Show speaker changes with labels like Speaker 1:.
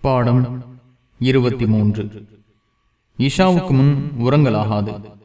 Speaker 1: பாடம் இருபத்தி மூன்று. இஷாவுக்கு முன் உறங்கலாகாது.